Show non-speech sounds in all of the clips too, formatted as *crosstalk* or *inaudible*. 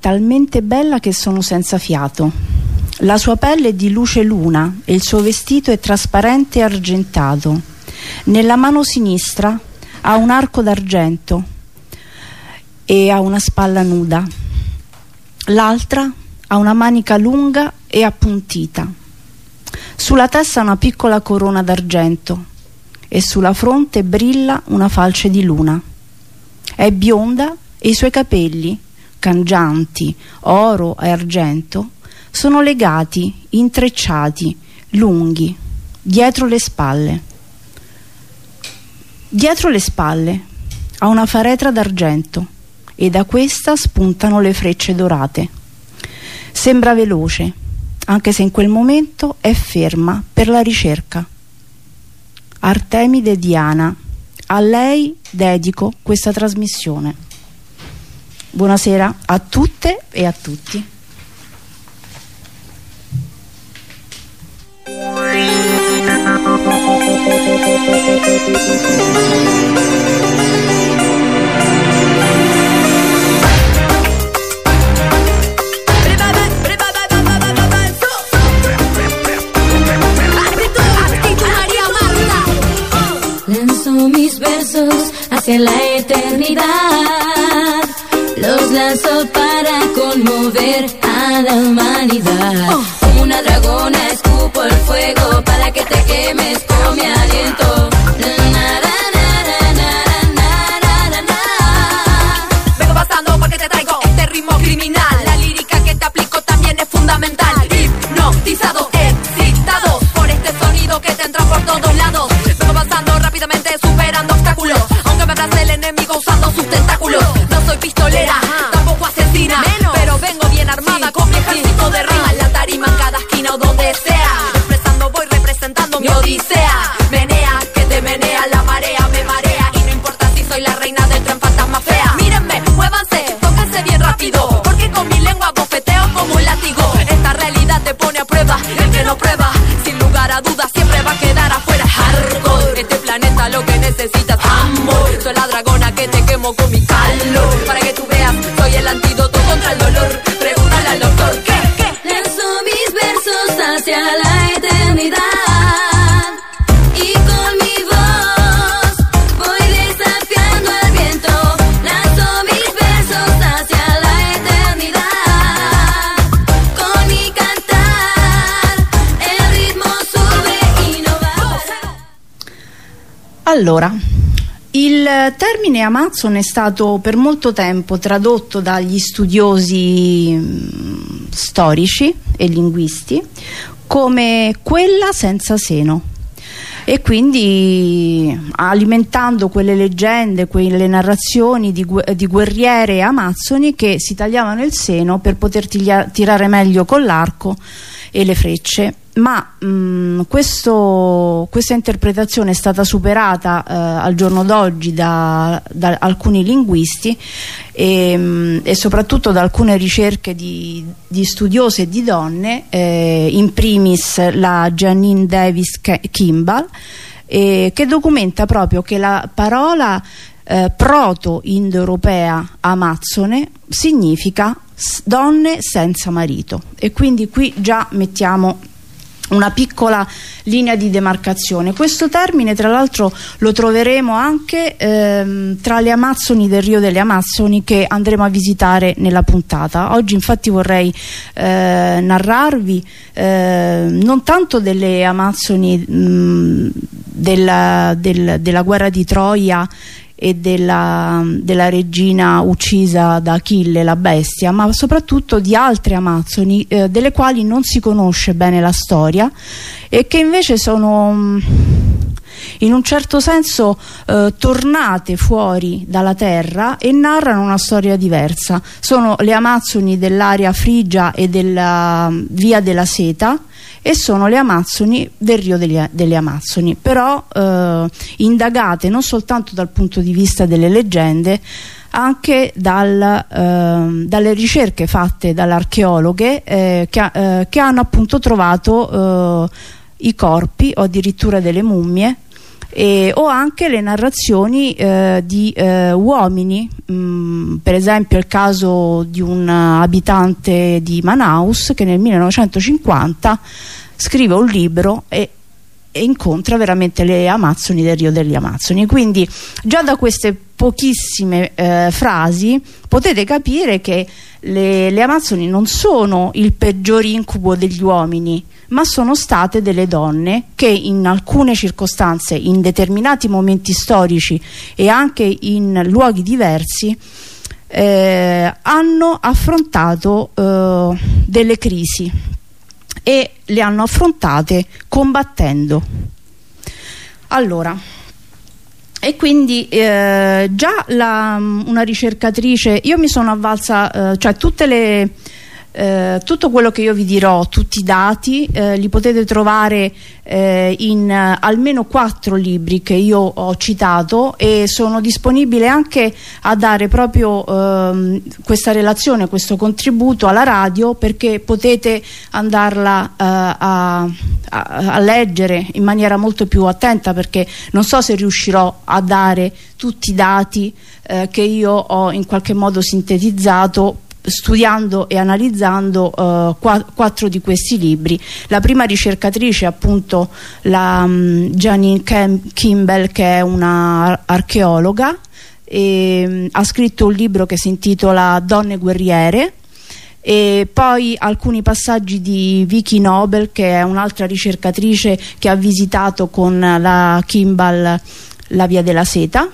talmente bella che sono senza fiato. La sua pelle è di luce luna e il suo vestito è trasparente e argentato. Nella mano sinistra ha un arco d'argento e ha una spalla nuda. L'altra ha una manica lunga e appuntita. Sulla testa una piccola corona d'argento e sulla fronte brilla una falce di luna. È bionda e i suoi capelli, cangianti, oro e argento, sono legati, intrecciati, lunghi, dietro le spalle. Dietro le spalle ha una faretra d'argento e da questa spuntano le frecce dorate. Sembra veloce, anche se in quel momento è ferma per la ricerca. Artemide Diana, a lei dedico questa trasmissione. Buonasera a tutte e a tutti. Lanzo mis versos hacia la eternidad. nos lanzó para conmover a la humanidad. Una dragona escupo el fuego para que te quemes con mi aliento. Vengo pasando porque te traigo este ritmo criminal. La lírica que te aplico también es fundamental. Hipnotizado, excitado por este sonido que te entra por todos lados. Vengo pasando rápidamente superando obstáculos. Aunque me abrace el enemigo usando sus tentáculos. No soy pistolera. Que te quemo con mi calor. Para que tú veas, soy el antídoto contra el dolor. Pregúntale al doctor que, que lanzo mis versos hacia la eternidad. Allora, termine Amazon è stato per molto tempo tradotto dagli studiosi mh, storici e linguisti come quella senza seno. E quindi alimentando quelle leggende, quelle narrazioni di, gu- di guerriere amazzoni che si tagliavano il seno per poter tirare meglio con l'arco e le frecce ma mh, questo- questa interpretazione è stata superata eh, al giorno d'oggi da, da alcuni linguisti e, mh, e soprattutto da alcune ricerche di, di studiose e di donne eh, in primis la Janine Davis Kimball eh, che documenta proprio che la parola eh, proto-indoeuropea amazzone significa donne senza marito. E quindi qui già mettiamo una piccola linea di demarcazione. Questo termine tra l'altro lo troveremo anche ehm, tra le Amazzoni del Rio delle Amazzoni che andremo a visitare nella puntata. Oggi infatti vorrei eh, narrarvi eh, non tanto delle Amazzoni mh, della, del- della guerra di Troia e della, della regina uccisa da Achille, la bestia, ma soprattutto di altre Amazzoni eh, delle quali non si conosce bene la storia e che invece sono mh, in un certo senso eh, tornate fuori dalla terra e narrano una storia diversa. Sono le Amazzoni dell'area frigia e della mm, via della seta e sono le Amazzoni del Rio degli- delle Amazzoni, però eh, indagate non soltanto dal punto di vista delle leggende, anche dal, ehm, dalle ricerche fatte dalle archeologhe eh, che, eh, che hanno appunto trovato eh, i corpi o addirittura delle mummie e, o anche le narrazioni eh, di eh, uomini. Mh, per esempio il caso di un abitante di Manaus che nel 1950 scrive un libro e, e incontra veramente le Amazzoni del Rio degli Amazzoni. Quindi già da queste pochissime eh, frasi potete capire che le, le Amazzoni non sono il peggior incubo degli uomini ma sono state delle donne che in alcune circostanze, in determinati momenti storici e anche in luoghi diversi eh, hanno affrontato eh, delle crisi e le hanno affrontate combattendo. Allora, e quindi eh, già la, una ricercatrice, io mi sono avvalsa, eh, cioè tutte le eh, tutto quello che io vi dirò, tutti i dati, eh, li potete trovare eh, in uh, almeno quattro libri che io ho citato e sono disponibile anche a dare proprio ehm, questa relazione, questo contributo alla radio perché potete andarla eh, a, a, a leggere in maniera molto più attenta perché non so se riuscirò a dare tutti i dati eh, che io ho in qualche modo sintetizzato studiando e analizzando qua, quattro di questi libri. La prima ricercatrice è appunto la um, Janine Kem Kimball che è una archeologa e um, ha scritto un libro che si intitola Donne guerriere e poi alcuni passaggi di Vicky Nobel che è un'altra ricercatrice che ha visitato con la Kimball la via della seta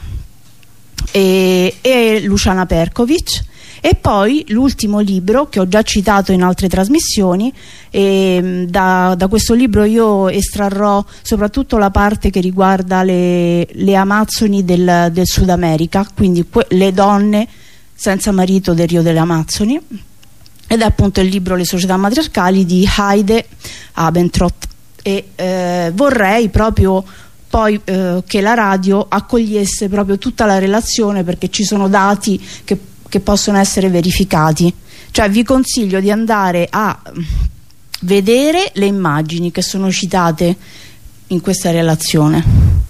e, e Luciana Perkovic e poi l'ultimo libro che ho già citato in altre trasmissioni e da, da, questo libro io estrarrò soprattutto la parte che riguarda le, le Amazzoni del, del, Sud America quindi le donne senza marito del Rio delle Amazzoni. Ed è appunto il libro Le società matriarcali di Heide Abentrott e eh, vorrei proprio poi eh, che la radio accogliesse proprio tutta la relazione perché ci sono dati che che possono essere verificati. Cioè vi consiglio di andare a vedere le immagini che sono citate in questa relazione.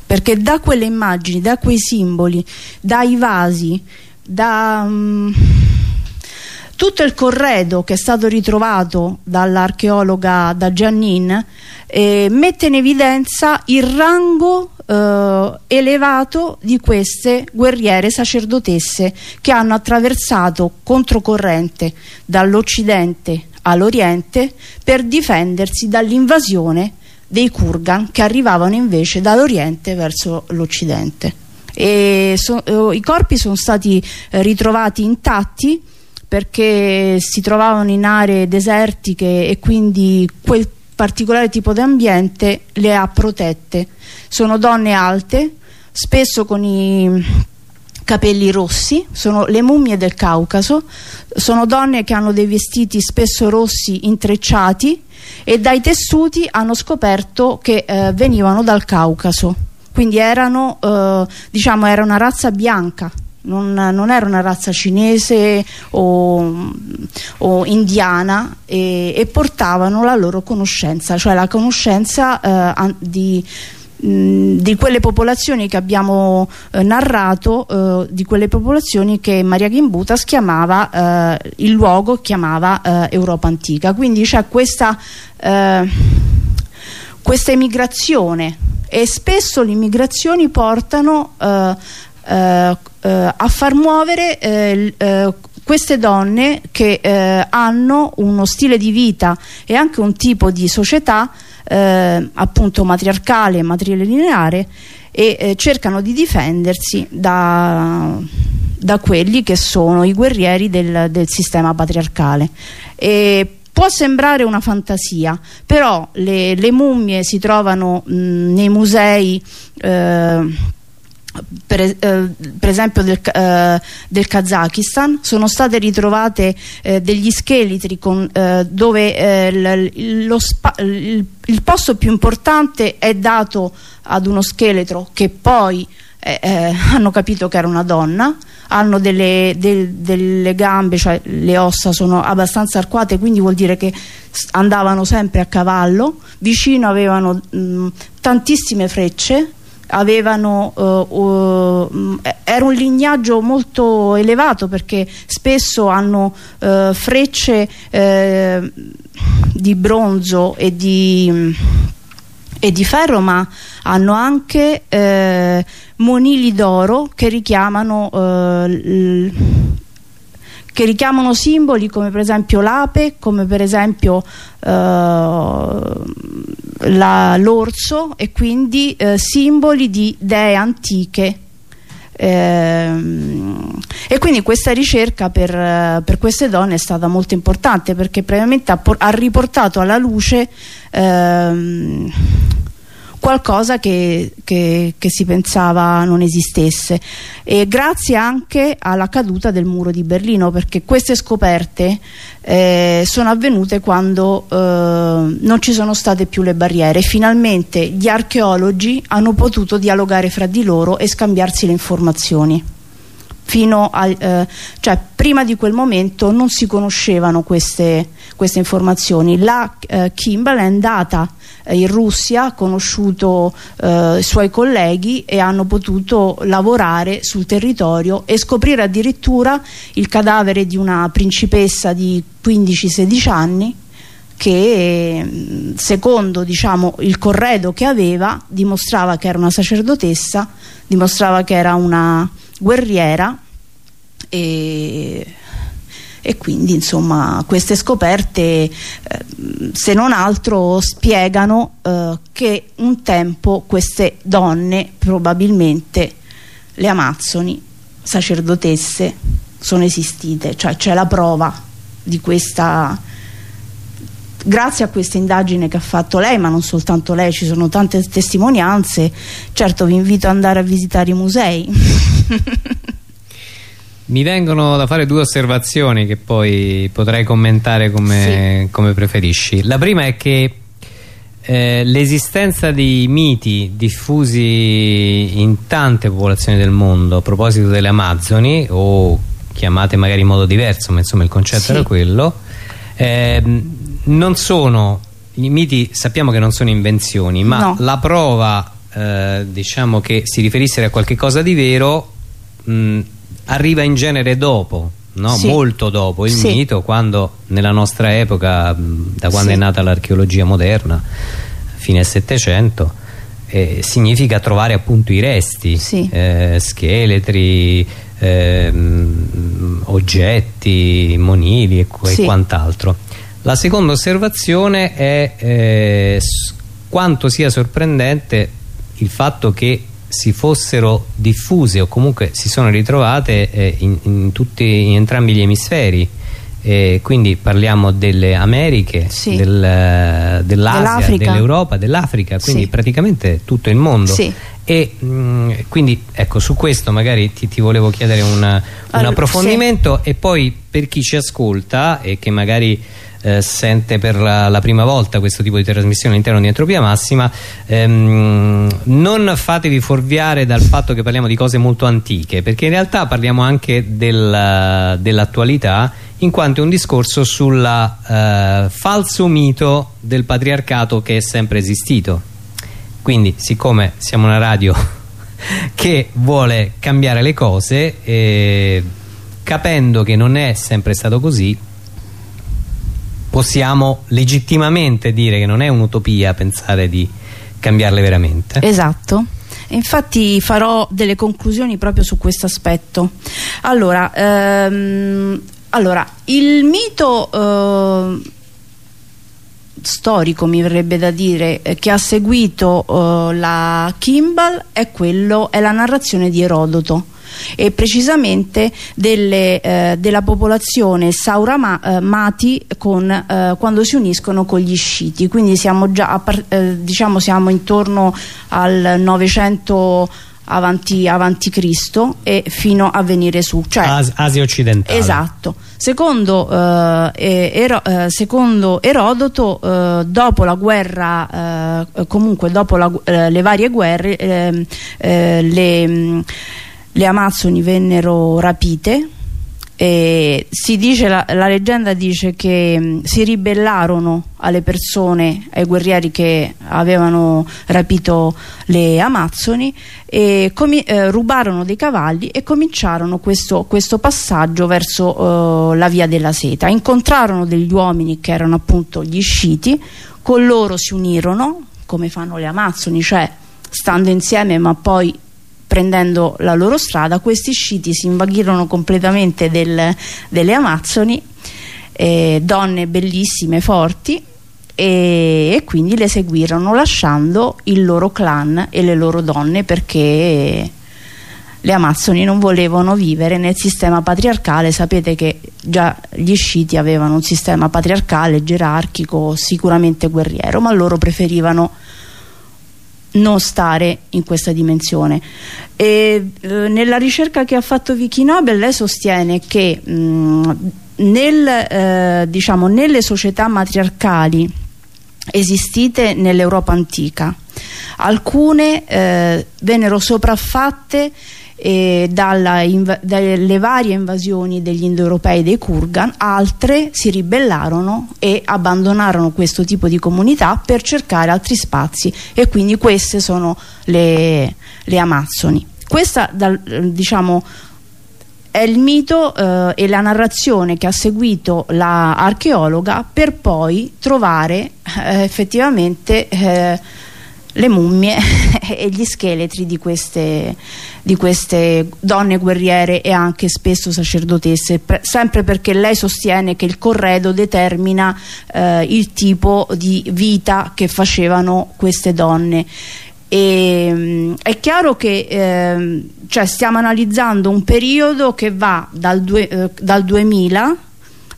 Perché da quelle immagini, da quei simboli dai vasi da um, tutto il corredo che è stato ritrovato dall'archeologa da Giannin eh, mette in evidenza il rango eh, elevato di queste guerriere sacerdotesse che hanno attraversato controcorrente dall'Occidente all'Oriente per difendersi dall'invasione dei Kurgan che arrivavano invece dall'Oriente verso l'Occidente. So, eh, I corpi sono stati eh, ritrovati intatti perché si trovavano in aree desertiche e quindi quel particolare tipo di ambiente le ha protette. Sono donne alte, spesso con i capelli rossi, sono le mummie del Caucaso, sono donne che hanno dei vestiti spesso rossi intrecciati e dai tessuti hanno scoperto che eh, venivano dal Caucaso, quindi erano, eh, diciamo, era una razza bianca non, non, era una razza cinese o, o indiana e, e, portavano la loro conoscenza, cioè la conoscenza eh, di, di quelle popolazioni che abbiamo eh, narrato, eh, di quelle popolazioni che Maria Gimbutas chiamava, eh, il luogo chiamava eh, Europa antica. Quindi c'è questa, eh, questa emigrazione e spesso le immigrazioni portano eh, eh, a far muovere eh, eh, queste donne che eh, hanno uno stile di vita e anche un tipo di società appunto matriarcale, matrilineare e cercano di difendersi da, da, quelli che sono i guerrieri del, del sistema patriarcale. E può sembrare una fantasia però le, le mummie si trovano mh, nei musei eh, per, eh, per, esempio del, eh, del, Kazakistan sono state ritrovate eh, degli scheletri con, eh, dove eh, lo il, il, posto più importante è dato ad uno scheletro che poi eh, *laughs* hanno capito che era una donna hanno delle, del, delle gambe cioè le ossa sono abbastanza arcuate quindi vuol dire che andavano sempre a cavallo. Vicino avevano mh, tantissime frecce avevano uh, era un lignaggio molto elevato perché spesso hanno uh, frecce di bronzo e di, e di, ferro ma hanno anche monili d'oro che richiamano che richiamano simboli come per esempio l'ape, come per esempio l'orso e quindi eh, simboli di dee antiche. Ehm, e quindi questa ricerca per, per, queste donne è stata molto importante perché previamente ha, ha riportato alla luce ehm, qualcosa che, che, che, si pensava non esistesse. E grazie anche alla caduta del muro di Berlino perché queste scoperte eh, sono avvenute quando eh, non ci sono state più le barriere. Finalmente gli archeologi hanno potuto dialogare fra di loro e scambiarsi le informazioni fino a, eh, cioè prima di quel momento non si conoscevano queste, queste informazioni. La eh, Kimball è andata eh, in Russia ha conosciuto eh, i suoi colleghi e hanno potuto lavorare sul territorio e scoprire addirittura il cadavere di una principessa di 15-16 anni che secondo diciamo, il corredo che aveva dimostrava che era una sacerdotessa dimostrava che era una guerriera e, e quindi insomma queste scoperte eh, se non altro spiegano eh, che un tempo queste donne probabilmente le amazzoni sacerdotesse sono esistite cioè c'è la prova di questa grazie a questa indagine che ha fatto lei ma non soltanto lei ci sono tante testimonianze. Certo vi invito ad andare a visitare i musei *laughs* Mi vengono da fare due osservazioni che poi potrai commentare come, sì. come preferisci. La prima è che eh, l'esistenza di miti diffusi in tante popolazioni del mondo a proposito delle Amazzoni o chiamate magari in modo diverso ma insomma il concetto sì. era quello eh, non sono i miti sappiamo che non sono invenzioni ma no. la prova eh, diciamo che si riferissero a qualche cosa di vero mh, arriva in genere dopo no? sì. molto dopo il sì. mito quando nella nostra epoca da quando sì. è nata l'archeologia moderna fine 700 eh, significa trovare appunto i resti eh, scheletri eh, oggetti monili e, e quant'altro la seconda osservazione è eh, quanto sia sorprendente il fatto che si fossero diffuse o comunque si sono ritrovate eh, in, in, tutti, in entrambi gli emisferi eh, quindi parliamo delle Americhe, sì. del, dell'Asia, dell'Europa, dell'Africa, quindi sì. praticamente tutto il mondo. Sì. E mh, mm, quindi ecco su questo magari ti, ti volevo chiedere una, un approfondimento e poi per chi ci ascolta e che magari eh, sente per la, la, prima volta questo tipo di trasmissione all'interno di Entropia Massima ehm, non fatevi fuorviare dal fatto che parliamo di cose molto antiche perché in realtà parliamo anche del, dell'attualità in quanto è un discorso sul eh, falso mito del patriarcato che è sempre esistito. Quindi siccome siamo una radio *laughs* che vuole cambiare le cose eh, capendo che non è sempre stato così possiamo legittimamente dire che non è un'utopia pensare di cambiarle veramente. Esatto. Infatti farò delle conclusioni proprio su questo aspetto. Allora, ehm, allora il mito eh, storico, mi verrebbe da dire, eh, che ha seguito eh, la Kimball è, quello, è la narrazione di Erodoto e precisamente delle, eh, della popolazione sauramati eh, con, eh, quando si uniscono con gli sciiti. Quindi siamo già eh, diciamo siamo intorno al 900 avanti, avanti Cristo e fino a venire su cioè, As Asia occidentale. Esatto. Secondo, eh, Ero, eh, secondo Erodoto eh, dopo la guerra eh, comunque dopo la, le varie guerre ehm, le le Amazzoni vennero rapite E dice, la, la, leggenda dice che mh, si ribellarono alle persone, ai guerrieri che avevano rapito le Amazzoni e eh, rubarono dei cavalli e cominciarono questo, questo passaggio verso eh, la via della seta. Incontrarono degli uomini che erano appunto gli sciti, con loro si unirono, come fanno le Amazzoni, cioè stando insieme ma poi prendendo la loro strada questi sciti si invaghirono completamente del, delle Amazzoni eh, donne bellissime, forti e, e, quindi le seguirono lasciando il loro clan e le loro donne perché le Amazzoni non volevano vivere nel sistema patriarcale. Sapete che già gli sciti avevano un sistema patriarcale, gerarchico sicuramente guerriero ma loro preferivano non stare in questa dimensione. E, eh, nella ricerca che ha fatto Vicky Nobel lei sostiene che mh, nel, eh, diciamo, nelle società matriarcali esistite nell'Europa antica alcune eh, vennero sopraffatte eh, dalle varie invasioni degli indoeuropei dei Kurgan, altre si ribellarono e abbandonarono questo tipo di comunità per cercare altri spazi e quindi queste sono le, le Amazzoni. Questa dal, diciamo è il mito eh, e la narrazione che ha seguito l'archeologa la per poi trovare eh, effettivamente eh, le mummie *laughs* e gli scheletri di queste, di queste, donne guerriere e anche spesso sacerdotesse sempre perché lei sostiene che il corredo determina eh, il tipo di vita che facevano queste donne. E, mm, è chiaro che eh, cioè stiamo analizzando un periodo che va dal, due, eh, dal 2000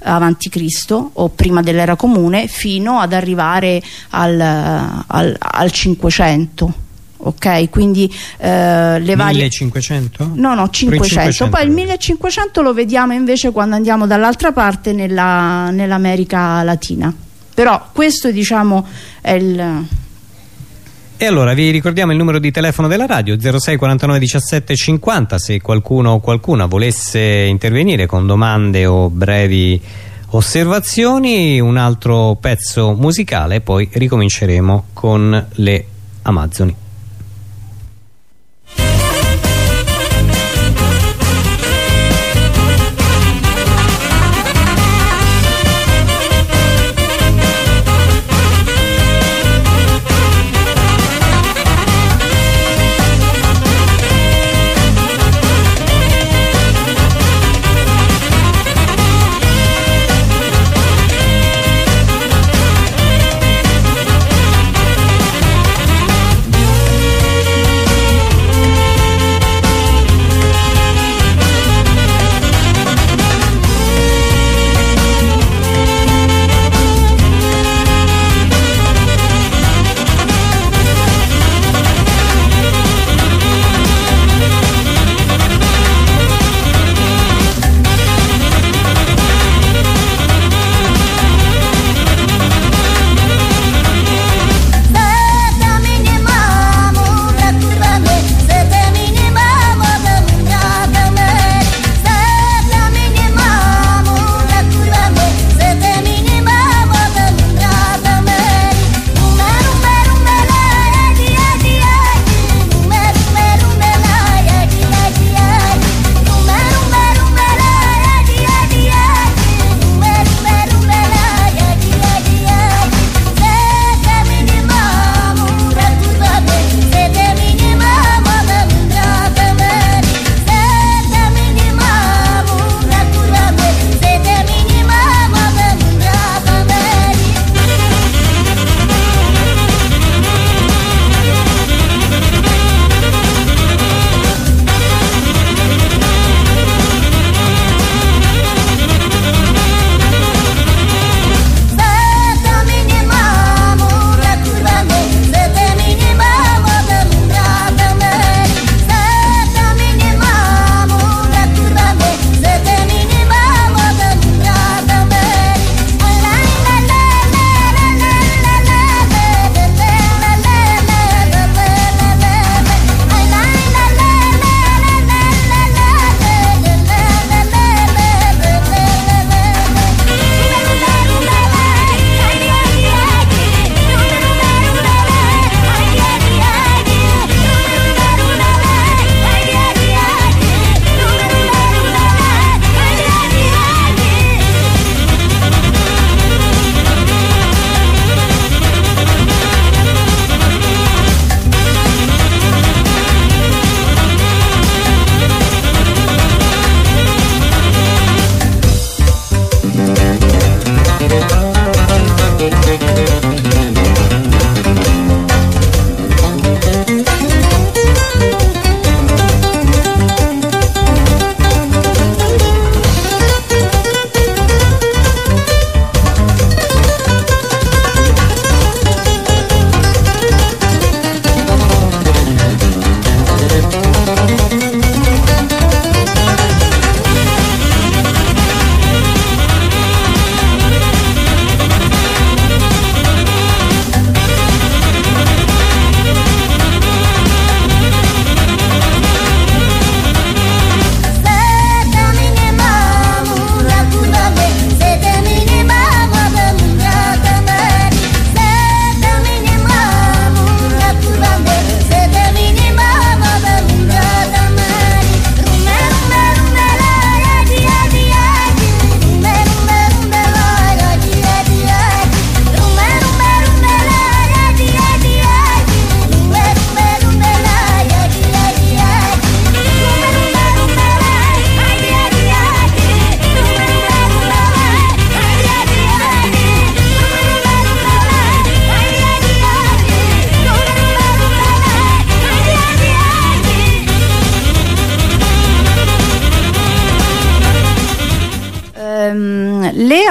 avanti Cristo o prima dell'era comune fino ad arrivare al, al, al 500 ok quindi eh, le varie 1500? no no 500. 500 poi il 1500 lo vediamo invece quando andiamo dall'altra parte nell'America nell Latina però questo diciamo è il e allora vi ricordiamo il numero di telefono della radio 06 49 17 50 se qualcuno o qualcuna volesse intervenire con domande o brevi osservazioni, un altro pezzo musicale poi ricominceremo con le Amazzoni.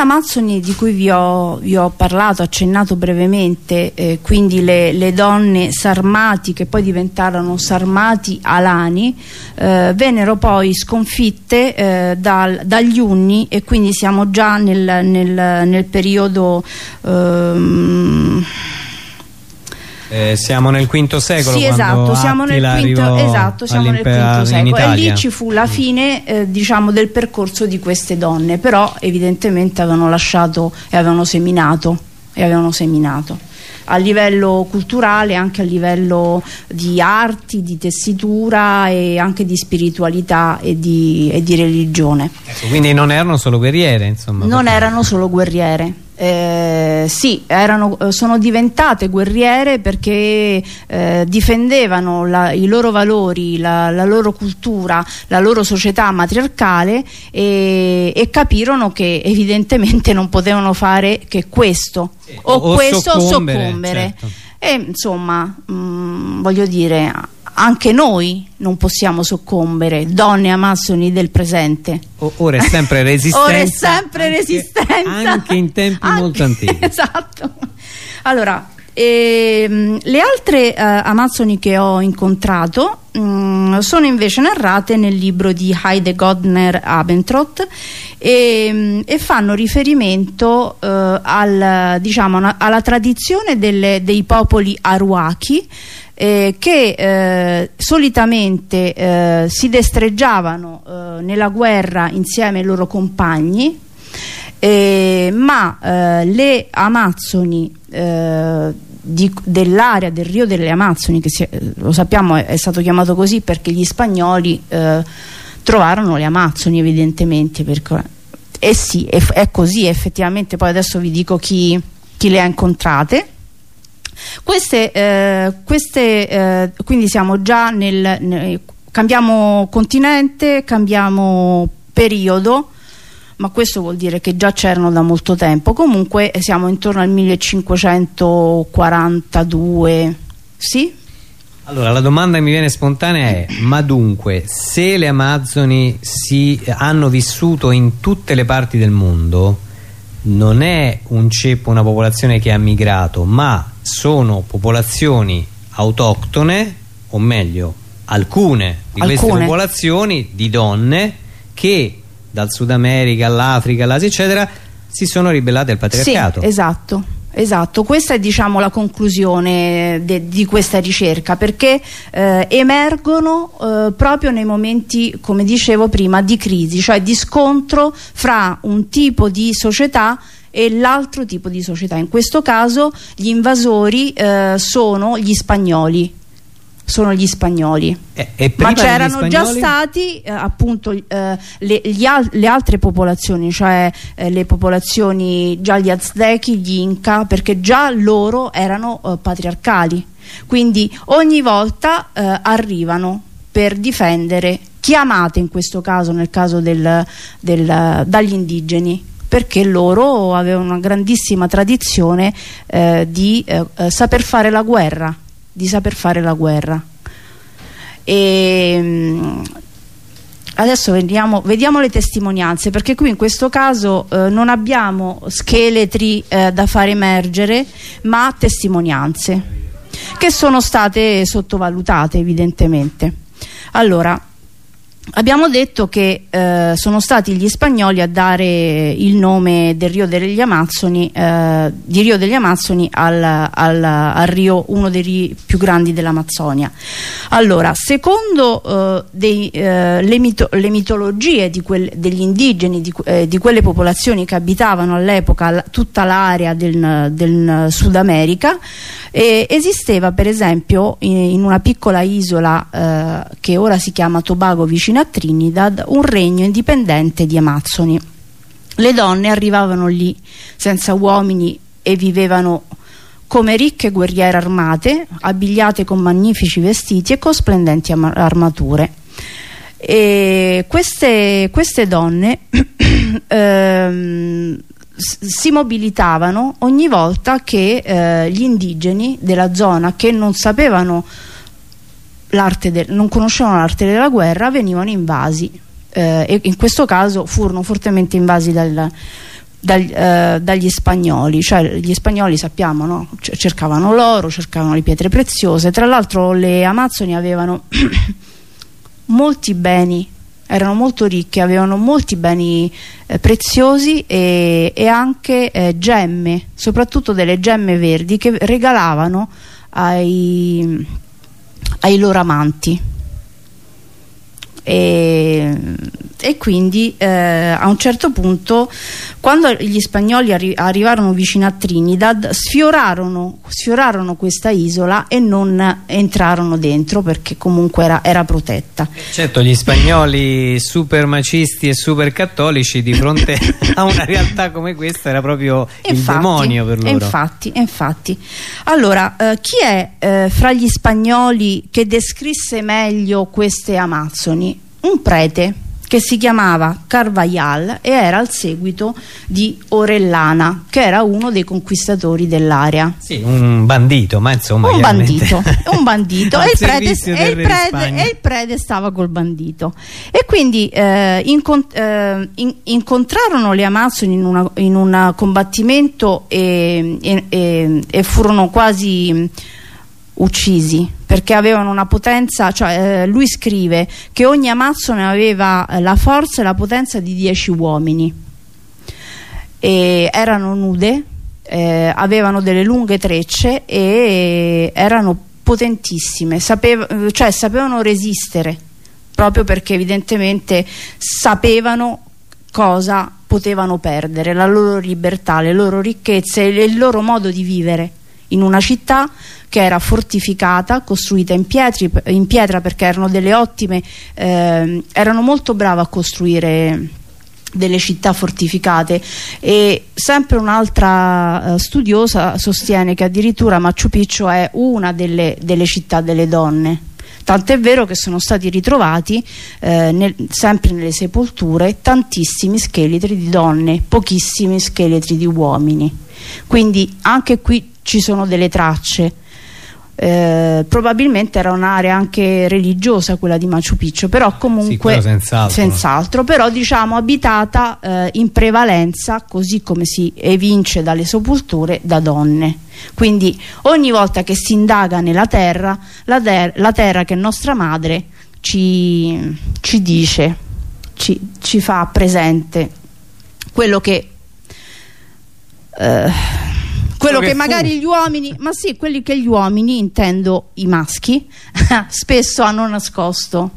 Amazzoni di cui vi ho, vi ho parlato, accennato brevemente, eh, quindi le, le, donne sarmati che poi diventarono sarmati alani, eh, vennero poi sconfitte eh, dal, dagli Unni e quindi siamo già nel, nel, nel periodo... Ehm, eh, siamo nel V secolo sì esatto siamo nel quinto, esatto, siamo nel quinto secolo. E lì ci fu la fine eh, diciamo del percorso di queste donne però evidentemente avevano lasciato e avevano seminato e avevano seminato. A livello culturale anche a livello di arti, di tessitura e anche di spiritualità e di, e di religione. Ecco, quindi non erano solo guerriere insomma non perché... erano solo guerriere eh, sì, erano, sono diventate guerriere perché eh, difendevano la, i loro valori, la, la, loro cultura, la loro società matriarcale e, e, capirono che evidentemente non potevano fare che questo sì. o, o, questo o soccombere, soccombere. Certo. e insomma mh, mm, voglio dire anche noi non possiamo soccombere, donne amazzoni del presente. O, ora è sempre resistenza. *laughs* ora è sempre anche, resistenza. Anche in tempi anche, molto antichi. *laughs* Esatto. Allora, ehm, le altre eh, amazzoni che ho incontrato mh, mm, sono invece narrate nel libro di Heide Godner Abendroth e, mm, e fanno riferimento eh, al, diciamo, alla tradizione delle, dei popoli aruachi eh, che eh, solitamente eh, si destreggiavano eh, nella guerra insieme ai loro compagni eh, ma eh, le Amazzoni dell'area del Rio delle Amazzoni che si, lo sappiamo è, è, stato chiamato così perché gli spagnoli trovarono le Amazzoni evidentemente perché, e sì, è, è, così effettivamente. Poi adesso vi dico chi, chi le ha incontrate queste, eh, queste eh, quindi siamo già nel, nel, cambiamo continente, cambiamo periodo ma questo vuol dire che già c'erano da molto tempo comunque siamo intorno al 1542 sì? Allora la domanda che mi viene spontanea è ma dunque se le Amazzoni si, hanno vissuto in tutte le parti del mondo non è un ceppo, una popolazione che ha migrato ma sono popolazioni autoctone o meglio alcune di alcune. queste popolazioni di donne che dal Sud America all'Africa, all'Asia eccetera si sono ribellate al patriarcato sì, esatto Esatto, questa è diciamo, la conclusione di questa ricerca perché eh, emergono eh, proprio nei momenti, come dicevo prima, di crisi, cioè di scontro fra un tipo di società e l'altro tipo di società. In questo caso gli invasori eh, sono gli spagnoli. Sono gli spagnoli, e, ma c'erano già stati eh, appunto eh, le, al le, altre popolazioni, cioè eh, le popolazioni già gli aztechi, gli inca, perché già loro erano eh, patriarcali. Quindi ogni volta eh, arrivano per difendere, chiamate in questo caso, nel caso del, del, dagli indigeni perché loro avevano una grandissima tradizione eh, di eh, eh, saper fare la guerra di saper fare la guerra. E mm, adesso vediamo, vediamo, le testimonianze perché qui in questo caso eh, non abbiamo scheletri eh, da far emergere ma testimonianze che sono state sottovalutate evidentemente. Allora Abbiamo detto che eh, sono stati gli spagnoli a dare il nome del Rio degli Amazzoni, eh, di Rio degli Amazzoni al, al, al, Rio, uno dei ri più grandi dell'Amazzonia. Allora, secondo eh, dei, eh, le, mito le, mitologie degli indigeni, di, eh, di, quelle popolazioni che abitavano all'epoca tutta l'area del, del, Sud America, esisteva per esempio in, in una piccola isola eh, che ora si chiama Tobago vicino a Trinidad un regno indipendente di Amazzoni. Le donne arrivavano lì senza uomini e vivevano come ricche guerriere armate, abbigliate con magnifici vestiti e con splendenti armature. E queste, queste donne *clears throat* ehm, si mobilitavano ogni volta che eh, gli indigeni della zona che non sapevano non conoscevano l'arte della guerra venivano invasi eh, e in questo caso furono fortemente invasi dal, dagli, eh, dagli spagnoli, cioè gli spagnoli sappiamo no? cercavano l'oro, cercavano le pietre preziose, tra l'altro le Amazzoni avevano *coughs* molti beni erano molto ricche, avevano molti beni eh, preziosi e, e anche eh, gemme, soprattutto delle gemme verdi che regalavano ai, ai loro amanti. E, e quindi eh, a un certo punto quando gli spagnoli arri arrivarono vicino a Trinidad sfiorarono, sfiorarono, questa isola e non entrarono dentro perché comunque era, era protetta. Certo gli spagnoli super macisti e super cattolici di fronte *laughs* a una realtà come questa era proprio infatti, il demonio per loro. infatti, infatti. allora eh, chi è eh, fra gli spagnoli che descrisse meglio queste amazzoni? Un prete che si chiamava Carvajal e era al seguito di Orellana che era uno dei conquistatori dell'area. Sì, un bandito ma insomma un bandito, *laughs* un bandito. E, il prete, e, il prete, e, il prete, stava col bandito. E quindi eh, incont eh, in incontrarono le Amazzoni in un combattimento e, e furono quasi uccisi perché avevano una potenza cioè eh, lui scrive che ogni amazzone aveva eh, la forza e la potenza di dieci uomini. E erano nude eh, avevano delle lunghe trecce e erano potentissime Sapev cioè sapevano resistere proprio perché evidentemente sapevano cosa potevano perdere la loro libertà, le loro ricchezze e il loro modo di vivere in una città che era fortificata, costruita in, pietri, in pietra perché erano delle ottime, eh, erano molto brave a costruire delle città fortificate. E sempre un'altra uh, studiosa sostiene che addirittura Machu Picchu è una delle, delle città delle donne. Tant'è vero che sono stati ritrovati eh, nel, sempre nelle sepolture tantissimi scheletri di donne pochissimi scheletri di uomini. Quindi anche qui ci sono delle tracce. Eh, probabilmente era un'area anche religiosa quella di Machu Picchu però comunque sì, senz'altro. senz però diciamo abitata eh, in prevalenza così come si evince dalle sepolture da donne. Quindi ogni volta che si indaga nella terra la, ter la terra che è nostra madre ci, ci dice ci, ci, fa presente quello che eh, quello che, che magari gli uomini ma sì quelli che gli uomini intendo i maschi *laughs* spesso hanno nascosto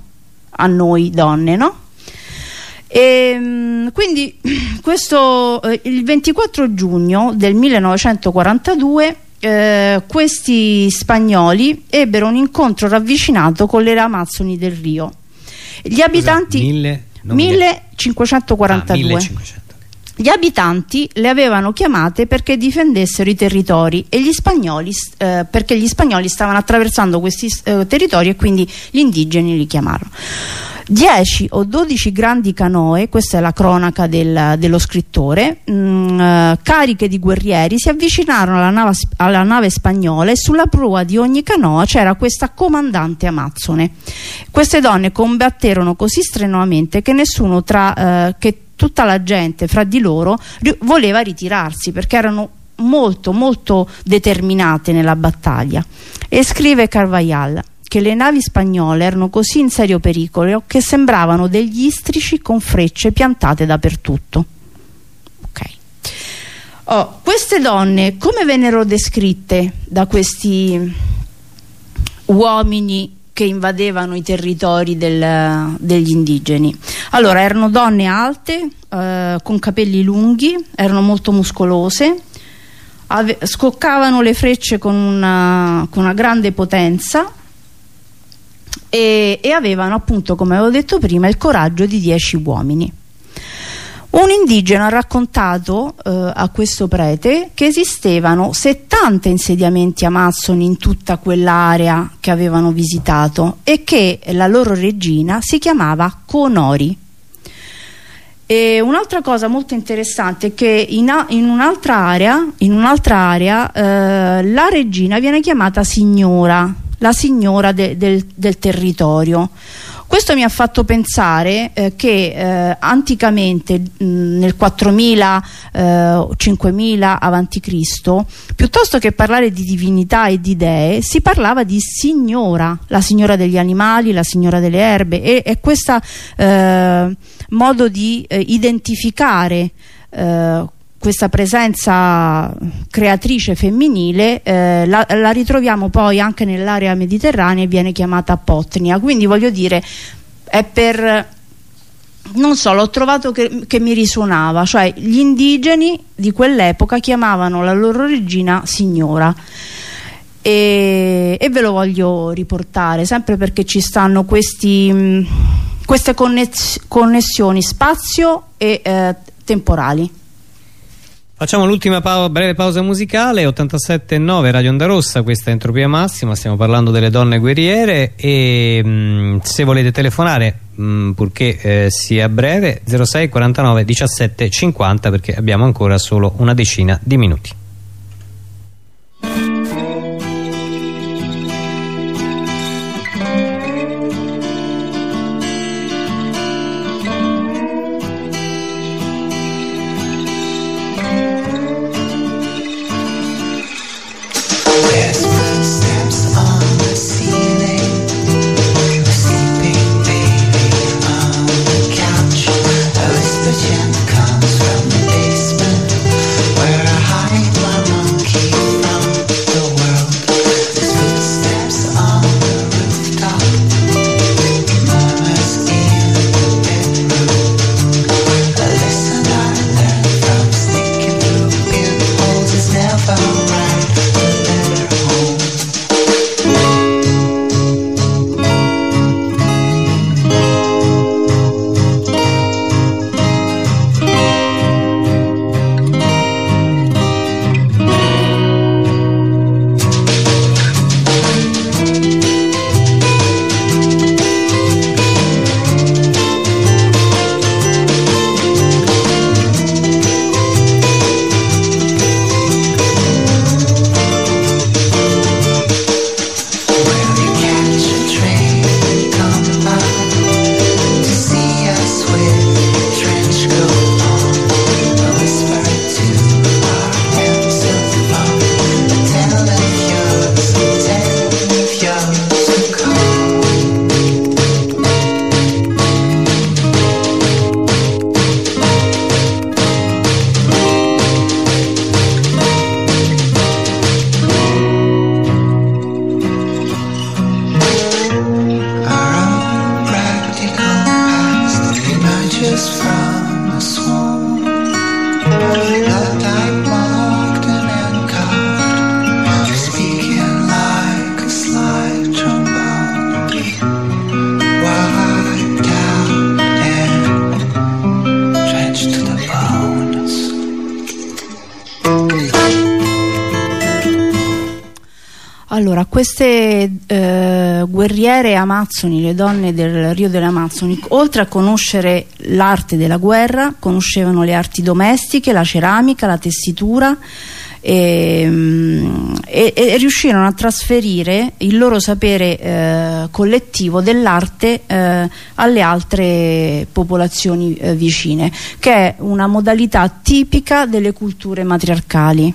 a noi donne no? E, ehm, quindi *clears throat* questo, eh, il 24 giugno del 1942 eh, questi spagnoli ebbero un incontro ravvicinato con le Amazzoni del Rio gli abitanti Mille, 1542 ah, 1500. Gli abitanti le avevano chiamate perché difendessero i territori e gli spagnoli, eh, perché gli spagnoli stavano attraversando questi eh, territori e quindi gli indigeni li chiamarono. 10 o 12 grandi canoe, questa è la cronaca del, dello scrittore, mh, mm, eh, cariche di guerrieri si avvicinarono alla nave, alla nave spagnola e sulla prua di ogni canoa c'era questa comandante amazzone. Queste donne combatterono così strenuamente che nessuno tra... Eh, che tutta la gente fra di loro voleva ritirarsi perché erano molto molto determinate nella battaglia e scrive Carvajal che le navi spagnole erano così in serio pericolo che sembravano degli istrici con frecce piantate dappertutto okay. oh, queste donne come vennero descritte da questi uomini che invadevano i territori del, degli indigeni. Allora, erano donne alte, eh, con capelli lunghi, erano molto muscolose, scoccavano le frecce con una, con una grande potenza e, e avevano appunto, come avevo detto prima, il coraggio di dieci uomini. Un indigeno ha raccontato eh, a questo prete che esistevano 70 insediamenti amazzoni in tutta quell'area che avevano visitato e che la loro regina si chiamava Conori. Un'altra cosa molto interessante è che in, in un'altra area, in un area eh, la regina viene chiamata signora, la signora de, del, del territorio questo mi ha fatto pensare eh, che eh, anticamente mh, nel 4000 eh, 5000 avanti Cristo piuttosto che parlare di divinità e di dee si parlava di signora la signora degli animali la signora delle erbe e, e questo eh, modo di eh, identificare eh, questa presenza creatrice femminile eh, la, la, ritroviamo poi anche nell'area mediterranea e viene chiamata potnia quindi voglio dire è per non so, l'ho trovato che, che, mi risuonava cioè gli indigeni di quell'epoca chiamavano la loro regina signora. E, e, ve lo voglio riportare sempre perché ci stanno questi, queste connessioni spazio e eh, temporali Facciamo l'ultima pa breve pausa musicale, 87.9 Radio Onda Rossa, questa è Entropia Massima, stiamo parlando delle donne guerriere e mh, se volete telefonare, mh, purché eh, sia breve, 06 49 17 50 perché abbiamo ancora solo una decina di minuti. Allora, queste eh, guerriere amazzoni, le donne del Rio delle Amazzoni, oltre a conoscere l'arte della guerra, conoscevano le arti domestiche, la ceramica, la tessitura e, mm, e, e riuscirono a trasferire il loro sapere eh, collettivo dell'arte eh, alle altre popolazioni eh, vicine, che è una modalità tipica delle culture matriarcali.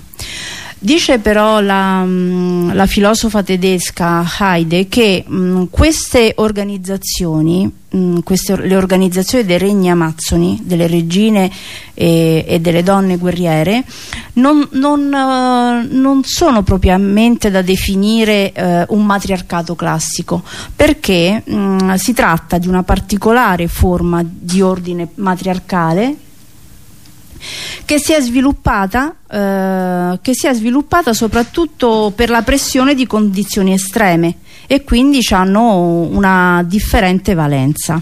Dice però la, mm, la filosofa tedesca Heide che mh, mm, queste organizzazioni, mh, mm, queste, le organizzazioni dei regni amazzoni, delle regine e, e delle donne guerriere, non, non, uh, non, sono propriamente da definire uh, un matriarcato classico, perché mh, si tratta di una particolare forma di ordine matriarcale che si è sviluppata, eh, che si è sviluppata soprattutto per la pressione di condizioni estreme e quindi hanno una differente valenza.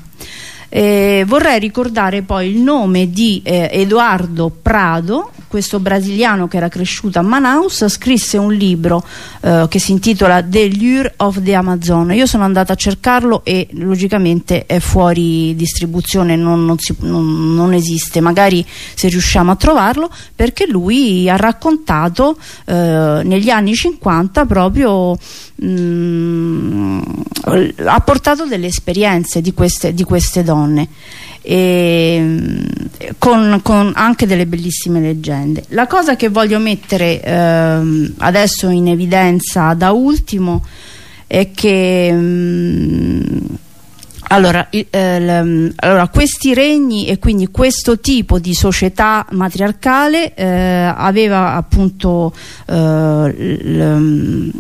Eh, vorrei ricordare poi il nome di eh, Edoardo Prado, questo brasiliano che era cresciuto a Manaus, scrisse un libro eh, che si intitola The Lure of the Amazon. Io sono andata a cercarlo e logicamente è fuori distribuzione, non, non, si, non, non esiste, magari se riusciamo a trovarlo, perché lui ha raccontato eh, negli anni 50 proprio mh, mm, ha portato delle esperienze di queste, di queste donne e, con, con, anche delle bellissime leggende. La cosa che voglio mettere eh, adesso in evidenza da ultimo è che mh, mm, allora, eh, allora, questi regni e quindi questo tipo di società matriarcale eh, aveva appunto eh,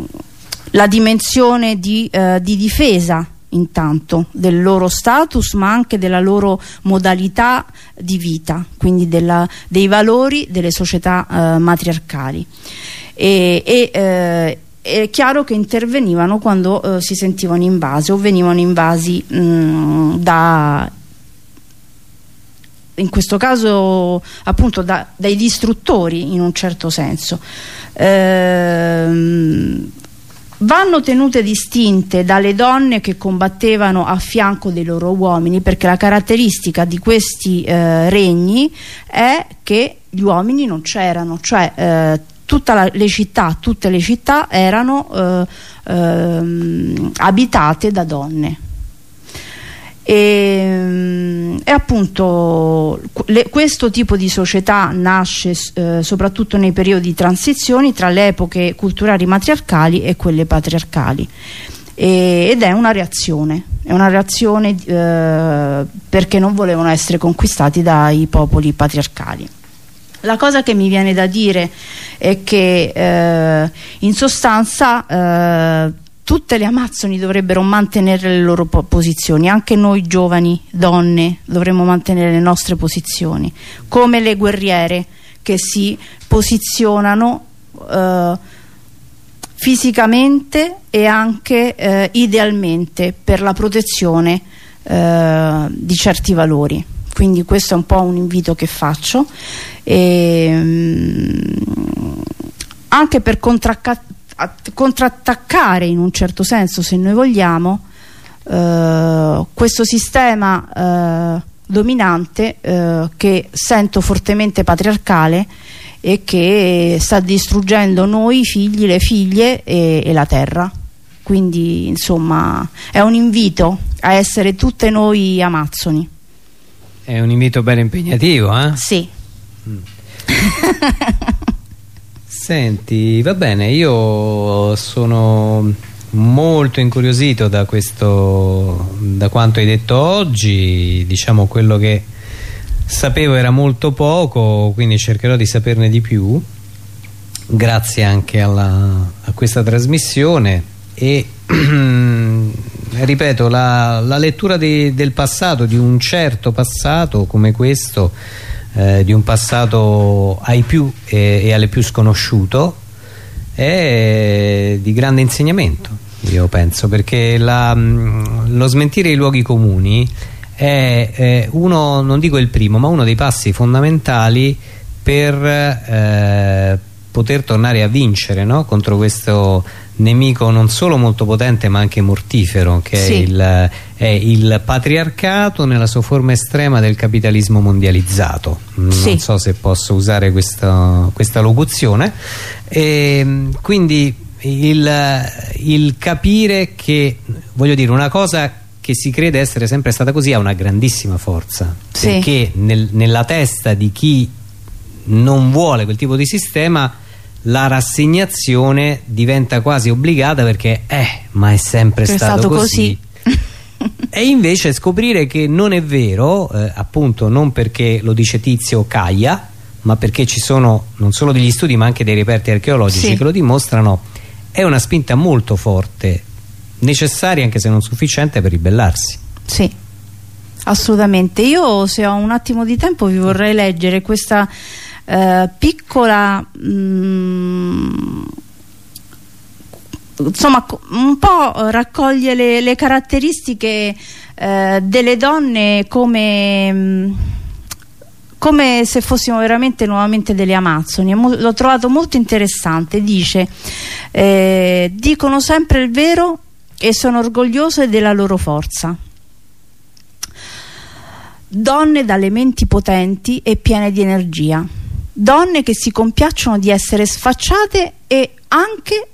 la dimensione di, eh, di difesa intanto del loro status ma anche della loro modalità di vita quindi della, dei valori delle società eh, matriarcali. E, e eh, è chiaro che intervenivano quando eh, si sentivano invasi o venivano invasi mh, da in questo caso appunto da, dai distruttori in un certo senso. Ehm, vanno tenute distinte dalle donne che combattevano a fianco dei loro uomini perché la caratteristica di questi eh, regni è che gli uomini non c'erano cioè eh, la, le città, tutte le città erano eh, ehm, abitate da donne e, mm, e appunto le, questo tipo di società nasce eh, soprattutto nei periodi di transizioni tra le epoche culturali matriarcali e quelle patriarcali. E, ed è una reazione è una reazione eh, perché non volevano essere conquistati dai popoli patriarcali. La cosa che mi viene da dire è che eh, in sostanza eh, tutte le Amazzoni dovrebbero mantenere le loro posizioni, anche noi giovani donne dovremmo mantenere le nostre posizioni, come le guerriere che si posizionano eh, fisicamente e anche eh, idealmente per la protezione eh, di certi valori. Quindi questo è un po' un invito che faccio. E, mh, anche per contrattaccare in un certo senso se noi vogliamo eh, questo sistema eh, dominante eh, che sento fortemente patriarcale e che sta distruggendo noi, i figli, le figlie e, e la terra quindi insomma è un invito a essere tutte noi amazzoni è un invito ben impegnativo eh? sì mm. *laughs* Senti, va bene, io sono molto incuriosito da questo, da quanto hai detto oggi, diciamo quello che sapevo era molto poco, quindi cercherò di saperne di più, grazie anche alla, a questa trasmissione. E *clears throat* ripeto, la, la lettura di, del passato, di un certo passato come questo, eh, di un passato ai più e, e alle più sconosciuto è di grande insegnamento io penso perché la, lo smentire i luoghi comuni è, è, uno, non dico il primo ma uno dei passi fondamentali per eh, poter tornare a vincere no? contro questo nemico non solo molto potente ma anche mortifero che sì. è, il, è, il, patriarcato nella sua forma estrema del capitalismo mondializzato sì. non so se posso usare questa, questa locuzione e, quindi il, il capire che voglio dire una cosa che si crede essere sempre stata così ha una grandissima forza sì. perché nel, nella testa di chi non vuole quel tipo di sistema la rassegnazione diventa quasi obbligata perché eh ma è sempre è stato, stato, così, così. *laughs* e invece scoprire che non è vero eh, appunto non perché lo dice Tizio Caia ma perché ci sono non solo degli studi ma anche dei reperti archeologici sì. che lo dimostrano è una spinta molto forte necessaria anche se non sufficiente per ribellarsi sì assolutamente io se ho un attimo di tempo vi vorrei leggere questa eh, piccola mh, mm, insomma un po' raccoglie le, le caratteristiche eh, delle donne come... Mh, come se fossimo veramente nuovamente delle Amazzoni. L'ho trovato molto interessante. Dice eh, dicono sempre il vero e sono orgogliose della loro forza. Donne dalle menti potenti e piene di energia donne che si compiacciono di essere sfacciate e anche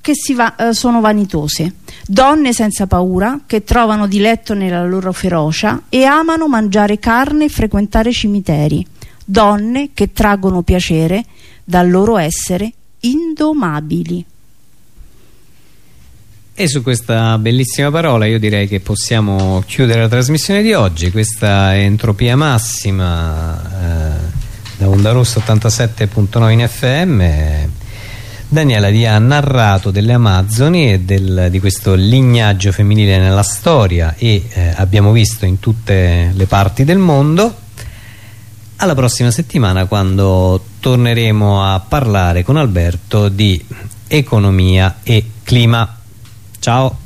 che va, eh, sono vanitose. Donne senza paura che trovano diletto nella loro ferocia e amano mangiare carne e frequentare cimiteri. Donne che traggono piacere dal loro essere indomabili. E su questa bellissima parola io direi che possiamo chiudere la trasmissione di oggi. Questa Entropia Massima eh, da Onda Rossa 87.9 in FM Daniela vi ha narrato delle Amazzoni e del, di questo lignaggio femminile nella storia e eh, abbiamo visto in tutte le parti del mondo. Alla prossima settimana quando torneremo a parlare con Alberto di economia e clima. Ciao